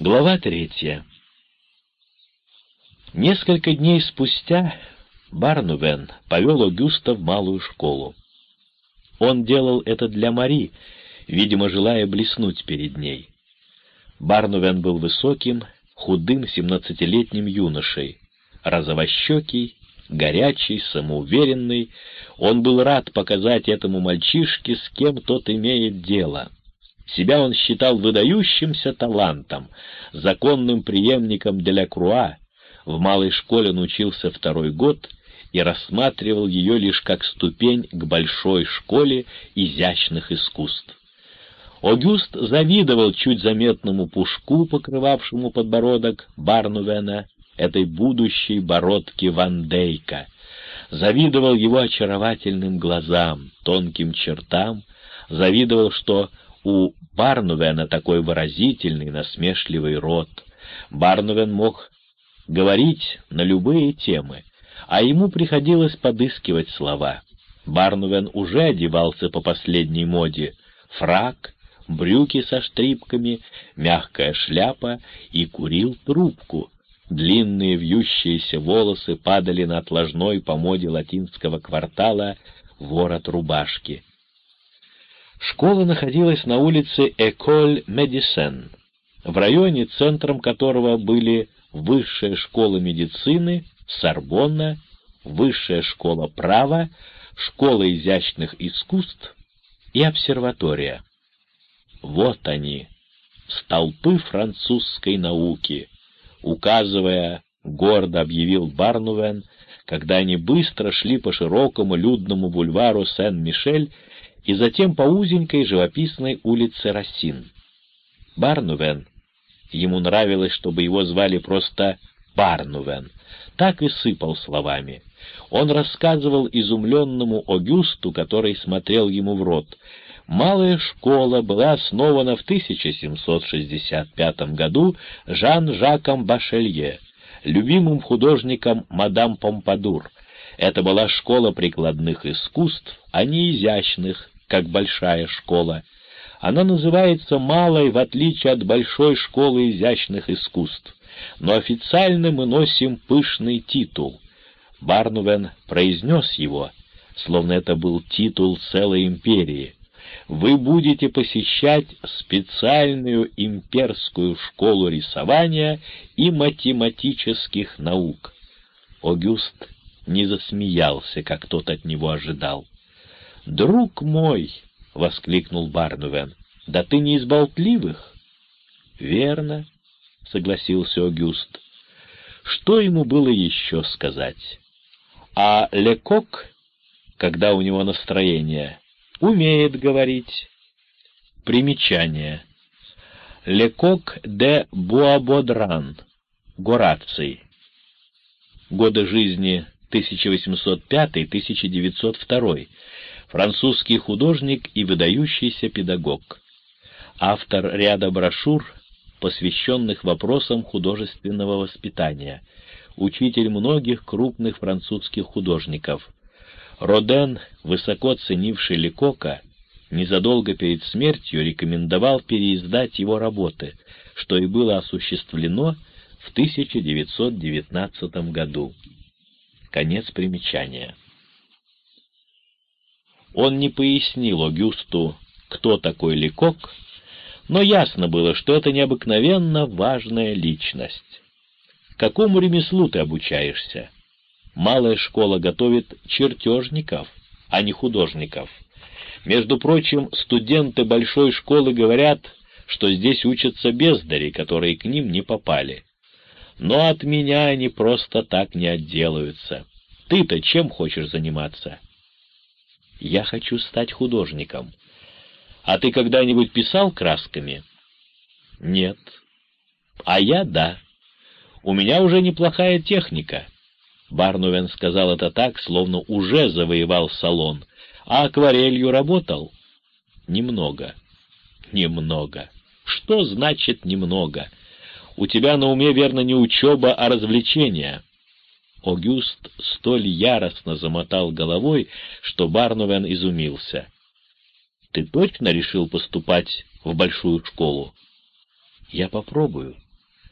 Глава третья. Несколько дней спустя Барнувен повел Огюста в малую школу. Он делал это для Мари, видимо, желая блеснуть перед ней. Барнувен был высоким, худым семнадцатилетним юношей, розовощекий, горячий, самоуверенный. Он был рад показать этому мальчишке, с кем тот имеет дело. Себя он считал выдающимся талантом, законным преемником Делякруа. В малой школе он учился второй год и рассматривал ее лишь как ступень к большой школе изящных искусств. Огюст завидовал чуть заметному пушку, покрывавшему подбородок Барнувена, этой будущей бородке Ван Дейка. Завидовал его очаровательным глазам, тонким чертам, завидовал, что у Барнувена такой выразительный, насмешливый рот. Барнувен мог говорить на любые темы, а ему приходилось подыскивать слова. Барнувен уже одевался по последней моде — фрак, брюки со штрипками, мягкая шляпа и курил трубку. Длинные вьющиеся волосы падали на отложной по моде латинского квартала ворот рубашки. Школа находилась на улице Эколь Медисен, в районе, центром которого были Высшая школа медицины, Сорбонна, Высшая школа права, Школа изящных искусств и обсерватория. Вот они, столпы французской науки, указывая, гордо объявил Барнувен, когда они быстро шли по широкому людному бульвару Сен-Мишель и затем по узенькой живописной улице Рассин. Барнувен, ему нравилось, чтобы его звали просто Барнувен, так и сыпал словами. Он рассказывал изумленному Огюсту, который смотрел ему в рот. Малая школа была основана в 1765 году Жан-Жаком Башелье, любимым художником мадам Помпадур. Это была школа прикладных искусств, а не изящных, как большая школа. Она называется малой, в отличие от большой школы изящных искусств, но официально мы носим пышный титул. Барнувен произнес его, словно это был титул целой империи. Вы будете посещать специальную имперскую школу рисования и математических наук. Огюст не засмеялся, как тот от него ожидал. «Друг мой!» — воскликнул Барнувен. «Да ты не из болтливых?» «Верно», — согласился Огюст. Что ему было еще сказать? А Лекок, когда у него настроение, умеет говорить. Примечание. Лекок де Буабодран, Гораций. Годы жизни 1805-1902 французский художник и выдающийся педагог, автор ряда брошюр, посвященных вопросам художественного воспитания, учитель многих крупных французских художников. Роден, высоко ценивший Лекока, незадолго перед смертью рекомендовал переиздать его работы, что и было осуществлено в 1919 году. Конец примечания. Он не пояснил Огюсту, кто такой Лекок, но ясно было, что это необыкновенно важная личность. Какому ремеслу ты обучаешься? Малая школа готовит чертежников, а не художников. Между прочим, студенты большой школы говорят, что здесь учатся бездари, которые к ним не попали. Но от меня они просто так не отделаются. Ты-то чем хочешь заниматься? Я хочу стать художником. А ты когда-нибудь писал красками? Нет. А я — да. У меня уже неплохая техника. Барнувен сказал это так, словно уже завоевал салон. А акварелью работал? Немного. Немного. Что значит «немного»? У тебя на уме, верно, не учеба, а развлечения. Огюст столь яростно замотал головой, что Барнувен изумился. — Ты точно решил поступать в большую школу? — Я попробую,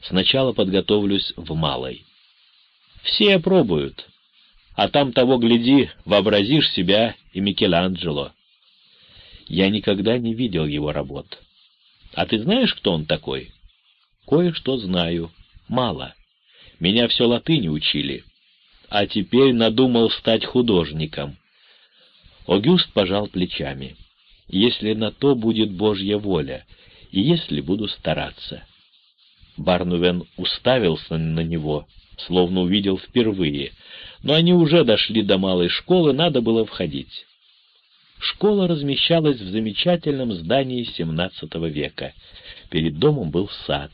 Сначала подготовлюсь в малой. Все пробуют, а там того, гляди, вообразишь себя и Микеланджело. Я никогда не видел его работ. А ты знаешь, кто он такой? Кое-что знаю. Мало. Меня все латыни учили. А теперь надумал стать художником. Огюст пожал плечами. Если на то будет Божья воля, и если буду стараться. Барнувен уставился на него, словно увидел впервые, но они уже дошли до малой школы, надо было входить. Школа размещалась в замечательном здании XVII века. Перед домом был сад.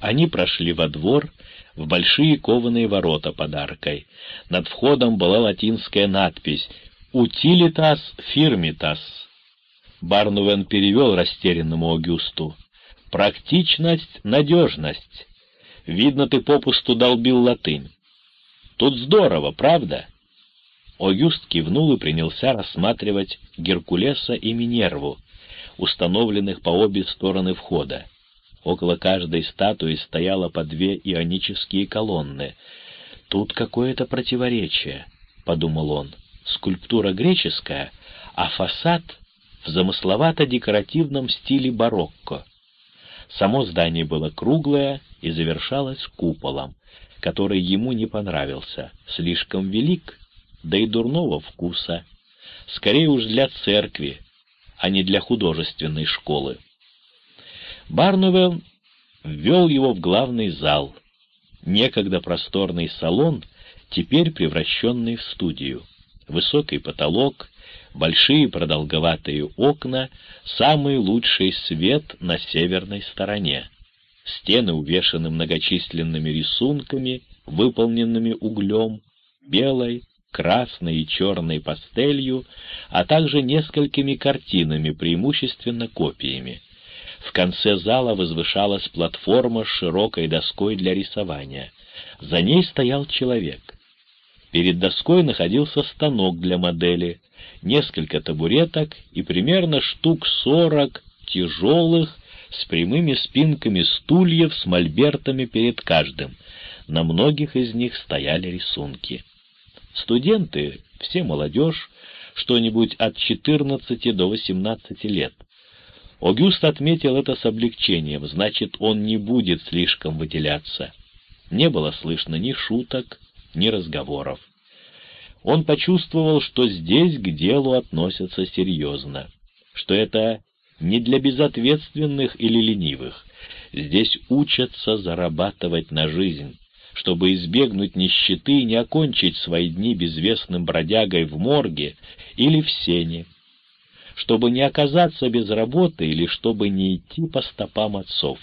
Они прошли во двор, в большие кованые ворота под аркой. Над входом была латинская надпись «Утилитас фирмитас». Барнувен перевел растерянному Огюсту. «Практичность, надежность. Видно, ты попусту долбил латынь. Тут здорово, правда?» Огюст кивнул и принялся рассматривать Геркулеса и Минерву, установленных по обе стороны входа. Около каждой статуи стояло по две ионические колонны. «Тут какое-то противоречие», — подумал он. «Скульптура греческая, а фасад в замысловато-декоративном стиле барокко». Само здание было круглое и завершалось куполом, который ему не понравился, слишком велик да и дурного вкуса, скорее уж для церкви, а не для художественной школы. Барнувелл ввел его в главный зал, некогда просторный салон, теперь превращенный в студию. Высокий потолок, большие продолговатые окна, самый лучший свет на северной стороне. Стены увешаны многочисленными рисунками, выполненными углем, белой, красной и черной пастелью, а также несколькими картинами, преимущественно копиями. В конце зала возвышалась платформа с широкой доской для рисования. За ней стоял человек. Перед доской находился станок для модели, несколько табуреток и примерно штук сорок тяжелых с прямыми спинками стульев с мольбертами перед каждым. На многих из них стояли рисунки. Студенты, все молодежь, что-нибудь от 14 до 18 лет. Огюст отметил это с облегчением, значит, он не будет слишком выделяться. Не было слышно ни шуток, ни разговоров. Он почувствовал, что здесь к делу относятся серьезно, что это не для безответственных или ленивых. Здесь учатся зарабатывать на жизнь, чтобы избегнуть нищеты и не окончить свои дни безвестным бродягой в морге или в сене, чтобы не оказаться без работы или чтобы не идти по стопам отцов.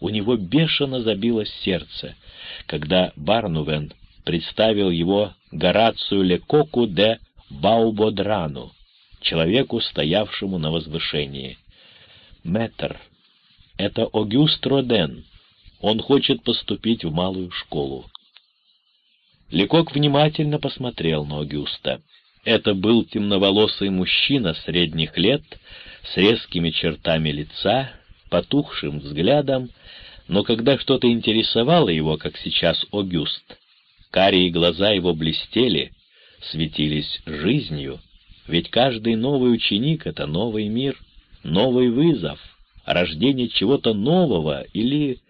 У него бешено забилось сердце, когда Барнувен представил его Горацию Лекоку де Баубодрану, человеку, стоявшему на возвышении. «Мэтр, это Огюст Роден», он хочет поступить в малую школу. Лекок внимательно посмотрел на Огюста. Это был темноволосый мужчина средних лет, с резкими чертами лица, потухшим взглядом, но когда что-то интересовало его, как сейчас Огюст, карие глаза его блестели, светились жизнью, ведь каждый новый ученик — это новый мир, новый вызов, рождение чего-то нового или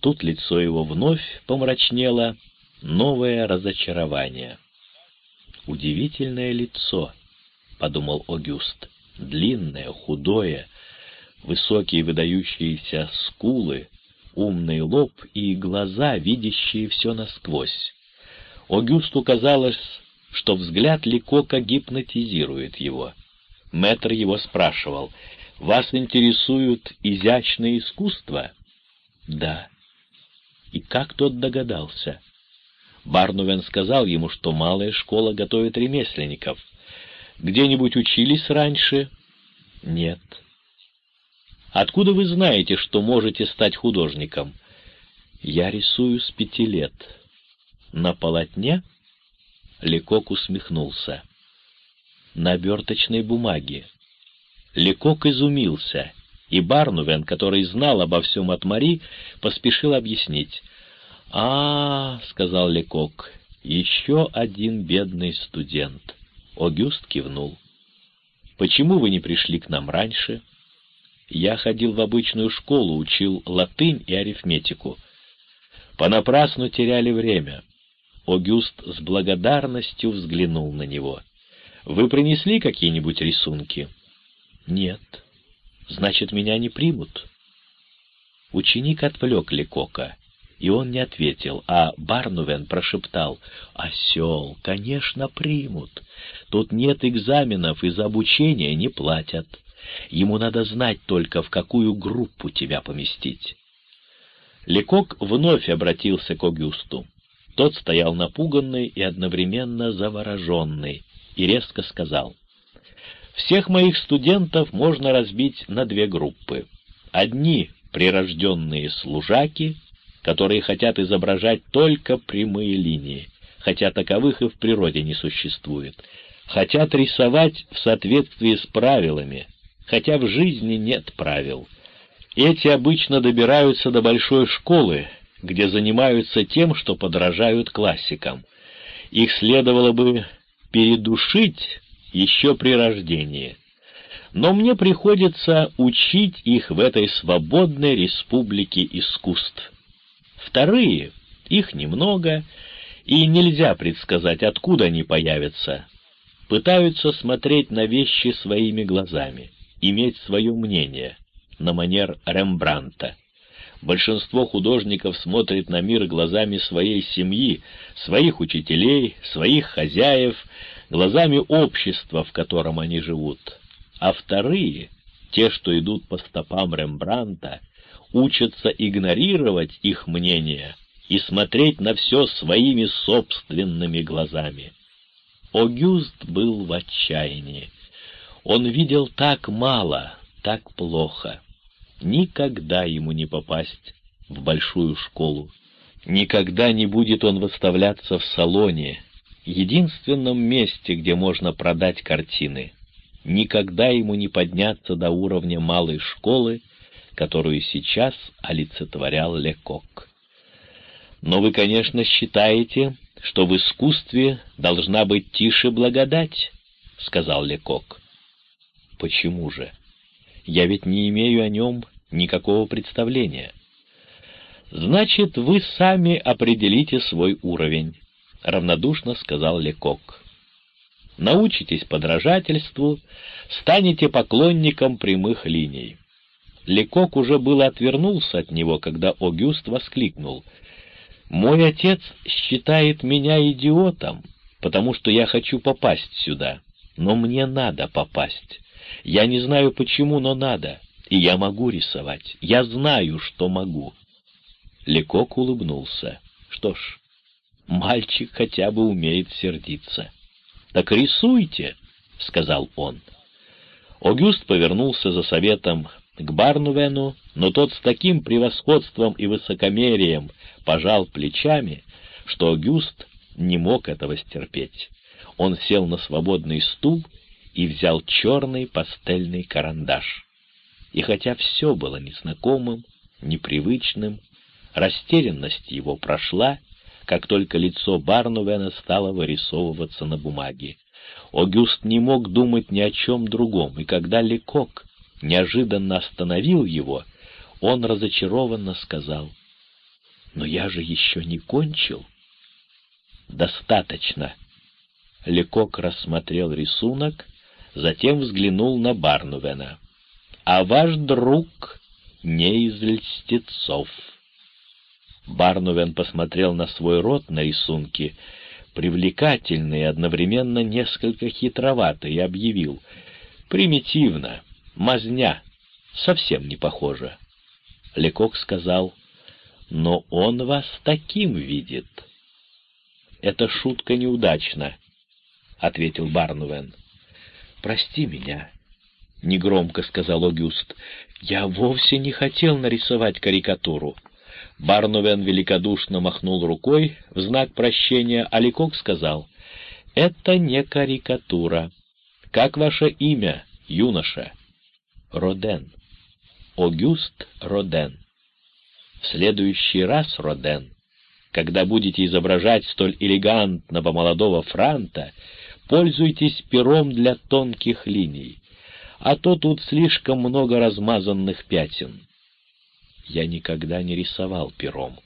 Тут лицо его вновь помрачнело, новое разочарование. «Удивительное лицо», — подумал Огюст, — «длинное, худое, высокие выдающиеся скулы, умный лоб и глаза, видящие все насквозь. Огюсту казалось, что взгляд Ликока гипнотизирует его. Мэтр его спрашивал, «Вас интересуют изящные искусства?» «Да». И как тот догадался? Барнувен сказал ему, что малая школа готовит ремесленников. Где-нибудь учились раньше? Нет. Откуда вы знаете, что можете стать художником? Я рисую с пяти лет. На полотне? Лекок усмехнулся. На оберточной бумаге. Лекок изумился. и Барнувен, который знал обо всем от Мари, поспешил объяснить. «А, — сказал Лекок, — еще один бедный студент». Огюст кивнул. «Почему вы не пришли к нам раньше?» «Я ходил в обычную школу, учил латынь и арифметику. Понапрасну теряли время». Огюст с благодарностью взглянул на него. «Вы принесли какие-нибудь рисунки?» «Нет», значит, меня не примут. Ученик отвлек Лекока, и он не ответил, а Барнувен прошептал, «Осел, конечно, примут. Тут нет экзаменов, и за обучение не платят. Ему надо знать только, в какую группу тебя поместить». Лекок вновь обратился к Огюсту. Тот стоял напуганный и одновременно завороженный, и резко сказал — всех моих студентов можно разбить на две группы. Одни — прирожденные служаки, которые хотят изображать только прямые линии, хотя таковых и в природе не существует, хотят рисовать в соответствии с правилами, хотя в жизни нет правил. Эти обычно добираются до большой школы, где занимаются тем, что подражают классикам. Их следовало бы передушить еще при рождении. Но мне приходится учить их в этой свободной республике искусств. Вторые, их немного, и нельзя предсказать, откуда они появятся. Пытаются смотреть на вещи своими глазами, иметь свое мнение, на манер Рембранта. Большинство художников смотрит на мир глазами своей семьи, своих учителей, своих хозяев, глазами общества, в котором они живут, а вторые, те, что идут по стопам Рембранта, учатся игнорировать их мнение и смотреть на все своими собственными глазами. Огюст был в отчаянии. Он видел так мало, так плохо. Никогда ему не попасть в большую школу. Никогда не будет он выставляться в салоне, единственном месте, где можно продать картины. Никогда ему не подняться до уровня малой школы, которую сейчас олицетворял Лекок. Но вы, конечно, считаете, что в искусстве должна быть тише благодать, — сказал Лекок. Почему же? Я ведь не имею о нем никакого представления. Значит, вы сами определите свой уровень. — равнодушно сказал Лекок. «Научитесь подражательству, станете поклонником прямых линий». Лекок уже было отвернулся от него, когда Огюст воскликнул. «Мой отец считает меня идиотом, потому что я хочу попасть сюда. Но мне надо попасть. Я не знаю почему, но надо. И я могу рисовать. Я знаю, что могу». Лекок улыбнулся. «Что ж, мальчик хотя бы умеет сердиться. «Так рисуйте», — сказал он. Огюст повернулся за советом к Барнувену, но тот с таким превосходством и высокомерием пожал плечами, что Огюст не мог этого стерпеть. Он сел на свободный стул и взял черный пастельный карандаш. И хотя все было незнакомым, непривычным, растерянность его прошла, как только лицо Барнувена стало вырисовываться на бумаге. Огюст не мог думать ни о чем другом, и когда Лекок неожиданно остановил его, он разочарованно сказал, «Но я же еще не кончил». «Достаточно». Лекок рассмотрел рисунок, затем взглянул на Барнувена. «А ваш друг не из льстецов». Барнувен посмотрел на свой рот на рисунке, привлекательный и одновременно несколько хитроватый, и объявил «Примитивно, мазня, совсем не похоже». Лекок сказал «Но он вас таким видит». «Это шутка неудачна», — ответил Барнувен. «Прости меня», — негромко сказал Огюст. «Я вовсе не хотел нарисовать карикатуру». Барнувен великодушно махнул рукой в знак прощения, а Ликок сказал, «Это не карикатура. Как ваше имя, юноша?» «Роден». Огюст Роден. В следующий раз, Роден, когда будете изображать столь элегантного молодого франта, пользуйтесь пером для тонких линий, а то тут слишком много размазанных пятен. Я никогда не рисовал пером,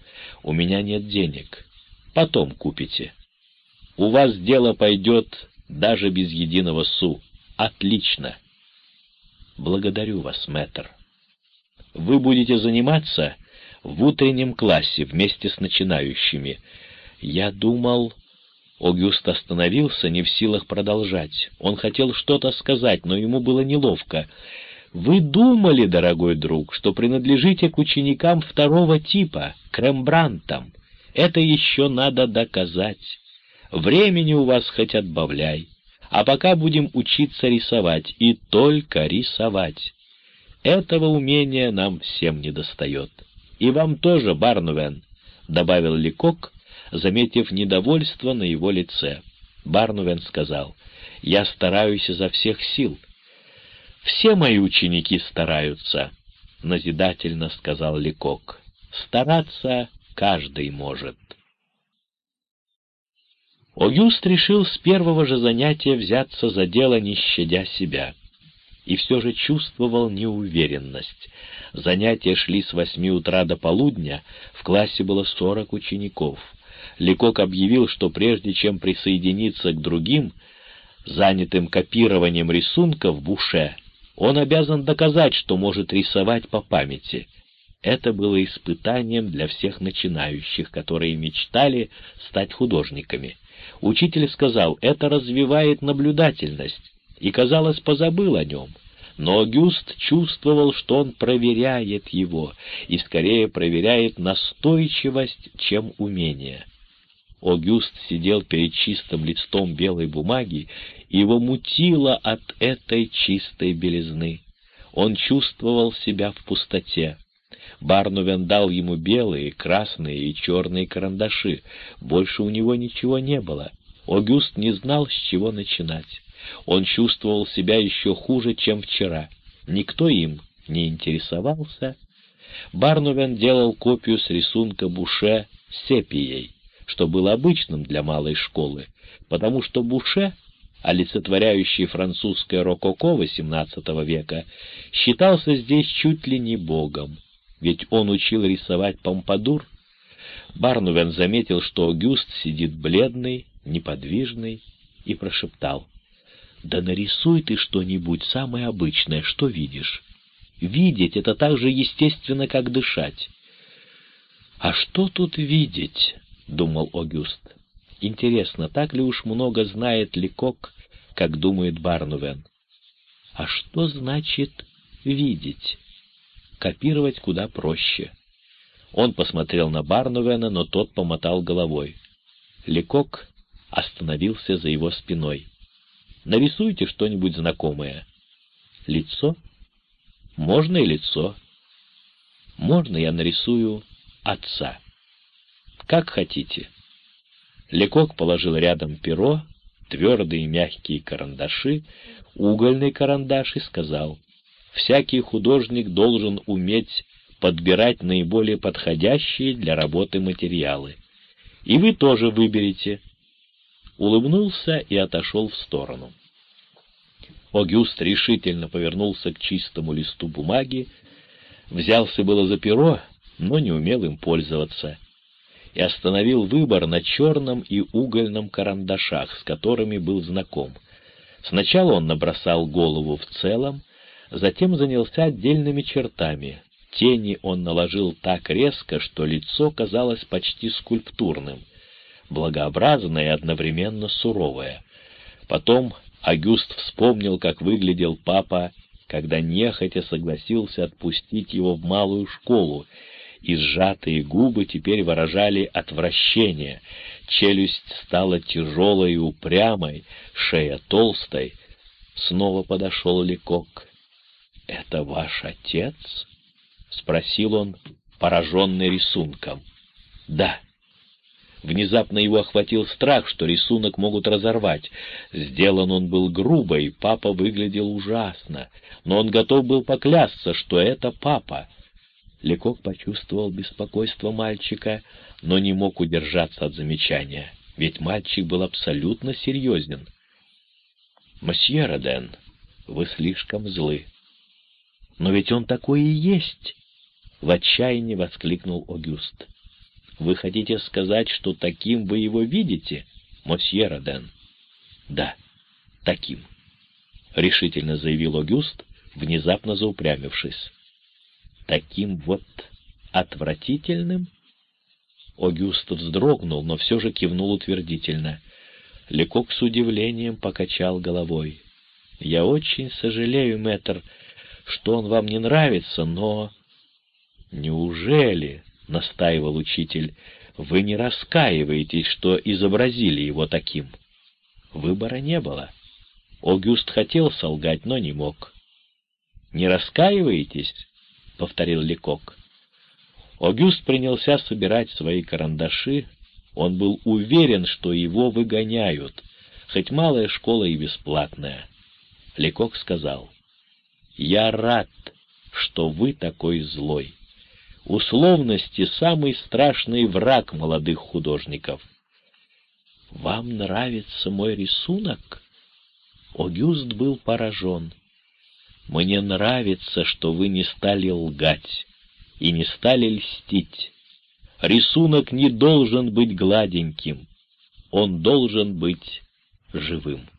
у меня нет денег, потом купите. У вас дело пойдет даже без единого су. Отлично. Благодарю вас, мэтр. Вы будете заниматься в утреннем классе вместе с начинающими. Я думал... Огюст остановился, не в силах продолжать. Он хотел что-то сказать, но ему было неловко. «Вы думали, дорогой друг, что принадлежите к ученикам второго типа, к Рембрантам. Это еще надо доказать. Времени у вас хоть отбавляй. А пока будем учиться рисовать, и только рисовать. Этого умения нам всем недостает. И вам тоже, Барнувен, — добавил Ликок, заметив недовольство на его лице. Барнувен сказал, — я стараюсь изо всех сил. Все мои ученики стараются, — назидательно сказал Ликок. Стараться каждый может. Огюст решил с первого же занятия взяться за дело, не щадя себя. И все же чувствовал неуверенность. Занятия шли с восьми утра до полудня, в классе было сорок учеников. Лекок объявил, что прежде чем присоединиться к другим, занятым копированием рисунков Буше, он обязан доказать, что может рисовать по памяти. Это было испытанием для всех начинающих, которые мечтали стать художниками. Учитель сказал, это развивает наблюдательность, и, казалось, позабыл о нем. Но Гюст чувствовал, что он проверяет его, и скорее проверяет настойчивость, чем умение. Огюст сидел перед чистым листом белой бумаги, и его мутило от этой чистой белизны. Он чувствовал себя в пустоте. Барнувен дал ему белые, красные и черные карандаши. Больше у него ничего не было. Огюст не знал, с чего начинать. Он чувствовал себя еще хуже, чем вчера. Никто им не интересовался. Барнувен делал копию с рисунка Буше сепией, что было обычным для малой школы, потому что Буше, олицетворяющий французское рококо XVIII века, считался здесь чуть ли не богом ведь он учил рисовать помпадур. Барнувен заметил, что Огюст сидит бледный, неподвижный, и прошептал. «Да нарисуй ты что-нибудь самое обычное, что видишь. Видеть — это так же естественно, как дышать». «А что тут видеть?» — думал Огюст. «Интересно, так ли уж много знает Ликок, как думает Барнувен?» «А что значит видеть?» Копировать куда проще. Он посмотрел на Барнувена, но тот помотал головой. Лекок остановился за его спиной. «Нарисуйте что-нибудь знакомое». «Лицо?» «Можно и лицо». «Можно я нарисую отца?» «Как хотите». Лекок положил рядом перо, твердые мягкие карандаши, угольный карандаш и сказал — всякий художник должен уметь подбирать наиболее подходящие для работы материалы. И вы тоже выберете. Улыбнулся и отошел в сторону. Огюст решительно повернулся к чистому листу бумаги, взялся было за перо, но не умел им пользоваться, и остановил выбор на черном и угольном карандашах, с которыми был знаком. Сначала он набросал голову в целом, Затем занялся отдельными чертами. Тени он наложил так резко, что лицо казалось почти скульптурным, благообразное и одновременно суровое. Потом Агюст вспомнил, как выглядел папа, когда нехотя согласился отпустить его в малую школу, и сжатые губы теперь выражали отвращение, челюсть стала тяжелой и упрямой, шея толстой. Снова подошел Лекок. «Это ваш отец?» — спросил он, пораженный рисунком. «Да». Внезапно его охватил страх, что рисунок могут разорвать. Сделан он был грубо, и папа выглядел ужасно, но он готов был поклясться, что это папа. Лекок почувствовал беспокойство мальчика, но не мог удержаться от замечания, ведь мальчик был абсолютно серьезен. «Мосье Роден, вы слишком злы». «Но ведь он такой и есть!» — в отчаянии воскликнул Огюст. Вы хотите сказать, что таким вы его видите, мосье Роден? Да, таким, — решительно заявил Огюст, внезапно заупрямившись. Таким вот отвратительным? Огюст вздрогнул, но все же кивнул утвердительно. Лекок с удивлением покачал головой. «Я очень сожалею, мэтр, что он вам не нравится, но...» «Неужели?» — настаивал учитель, — «вы не раскаиваетесь, что изобразили его таким». Выбора не было. Огюст хотел солгать, но не мог. «Не раскаиваетесь?» — повторил Лекок. Огюст принялся собирать свои карандаши. Он был уверен, что его выгоняют, хоть малая школа и бесплатная. Лекок сказал, «Я рад, что вы такой злой» условности самый страшный враг молодых художников. «Вам нравится мой рисунок?» Огюст был поражен. «Мне нравится, что вы не стали лгать и не стали льстить. Рисунок не должен быть гладеньким, он должен быть живым».